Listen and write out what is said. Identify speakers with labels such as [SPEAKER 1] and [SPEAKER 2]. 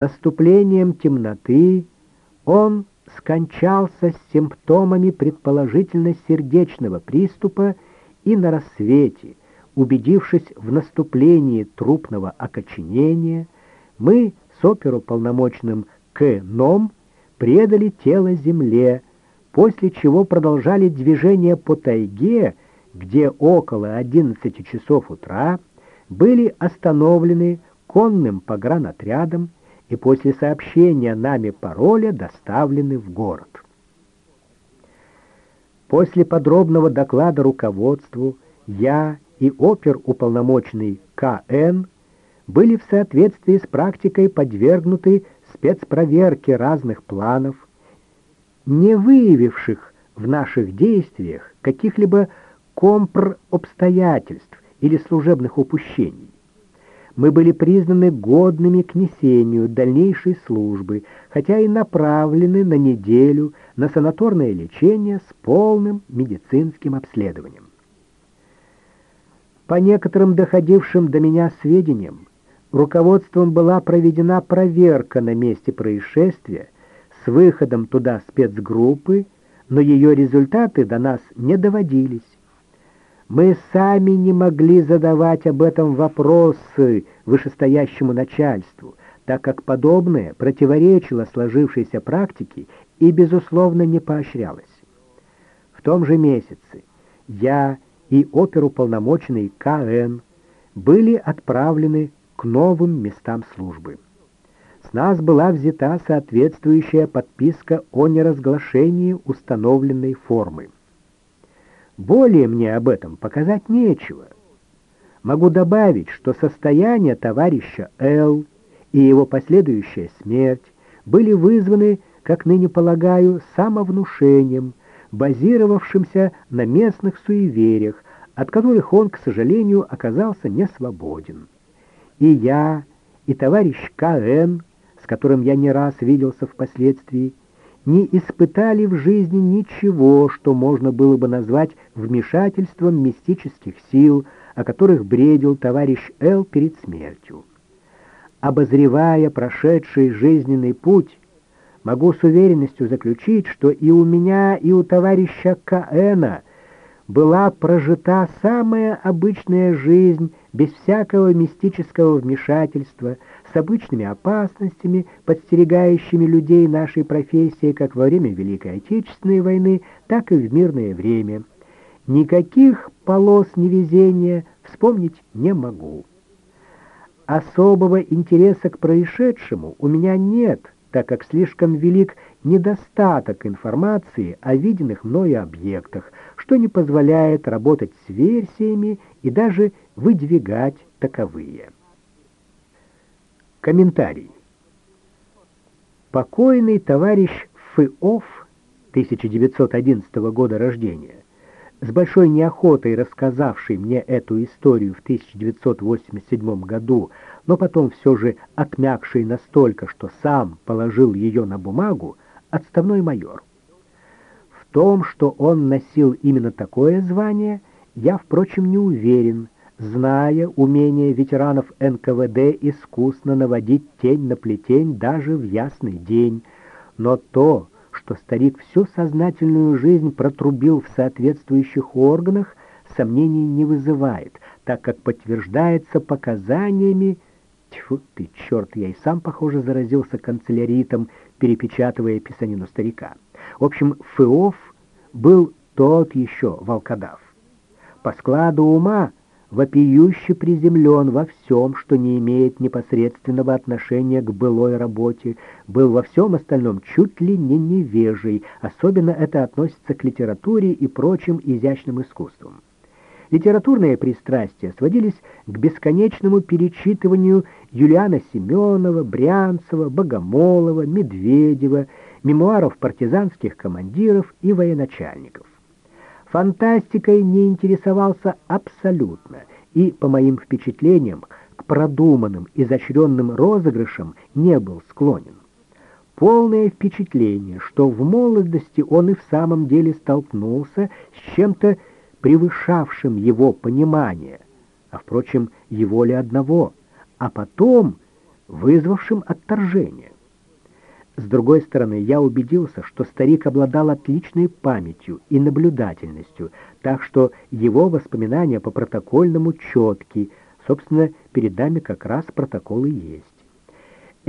[SPEAKER 1] наступлением темноты он скончался с симптомами предположительно сердечного приступа и на рассвете, убедившись в наступлении трупного окоченения, мы с оперуполномоченным К. Ном предали тело земле, после чего продолжали движение по тайге, где около 11 часов утра были остановлены конным погранотрядом и после сообщения нами пароля доставлены в город. После подробного доклада руководству я и опер-уполномоченный К.Н. были в соответствии с практикой подвергнуты спецпроверке разных планов, не выявивших в наших действиях каких-либо компр-обстоятельств или служебных упущений мы были признаны годными к несению дальнейшей службы, хотя и направлены на неделю на санаторное лечение с полным медицинским обследованием. По некоторым доходившим до меня сведениям, руководством была проведена проверка на месте происшествия с выходом туда спецгруппы, но ее результаты до нас не доводились. Мы сами не могли задавать об этом вопросы вышестоящему начальству, так как подобное противоречило сложившейся практике и, безусловно, не поощрялось. В том же месяце я и оперуполномоченный К.Н. были отправлены к новым местам службы. С нас была взята соответствующая подписка о неразглашении установленной формы. Более мне об этом показать нечего. Могу добавить, что состояние товарища Л. и его последующая смерть были вызваны, как ныне полагаю, самовнушением, базировавшимся на местных суевериях, от которых он, к сожалению, оказался не свободен. И я, и товарищ К.Н., с которым я не раз виделся впоследствии, не испытали в жизни ничего, что можно было бы назвать вмешательством мистических сил, о которых бредил товарищ Л. перед смертью. Обозревая прошедший жизненный путь, могу с уверенностью заключить, что и у меня, и у товарища К.Н. была прожита самая обычная жизнь без всякого мистического вмешательства, с обычными опасностями, подстерегающими людей нашей профессии как во время Великой Отечественной войны, так и в мирное время. Никаких полос невезения вспомнить не могу. Особого интереса к происшедшему у меня нет, так как слишком велик недостаток информации о виденных мною объектах, что не позволяет работать с версиями и даже выдвигать таковые. Комментарий. Покойный товарищ Фыов, 1911 года рождения, с большой неохотой рассказавший мне эту историю в 1987 году, но потом все же отмякший настолько, что сам положил ее на бумагу, отставной майор. В том, что он носил именно такое звание, я, впрочем, не уверен, зная умение ветеранов НКВД искусно наводить тень на плетень даже в ясный день. Но то, что старик всю сознательную жизнь протрубил в соответствующих органах, сомнений не вызывает, так как подтверждается показаниями Тьфу ты, черт, я и сам, похоже, заразился канцеляритом, перепечатывая писанину старика. В общем, Феоф был тот еще волкодав. По складу ума вопиюще приземлен во всем, что не имеет непосредственного отношения к былой работе, был во всем остальном чуть ли не невежей, особенно это относится к литературе и прочим изящным искусствам. Литературные пристрастия сводились к бесконечному перечитыванию Юлиана Семенова, Брянцева, Богомолова, Медведева, мемуаров партизанских командиров и военачальников. Фантастикой не интересовался абсолютно и, по моим впечатлениям, к продуманным, изощренным розыгрышам не был склонен. Полное впечатление, что в молодости он и в самом деле столкнулся с чем-то превышавшим его понимание, а, впрочем, его ли одного, а потом вызвавшим отторжение. С другой стороны, я убедился, что старик обладал отличной памятью и наблюдательностью, так что его воспоминания по протокольному четки, собственно, перед нами как раз протокол и есть.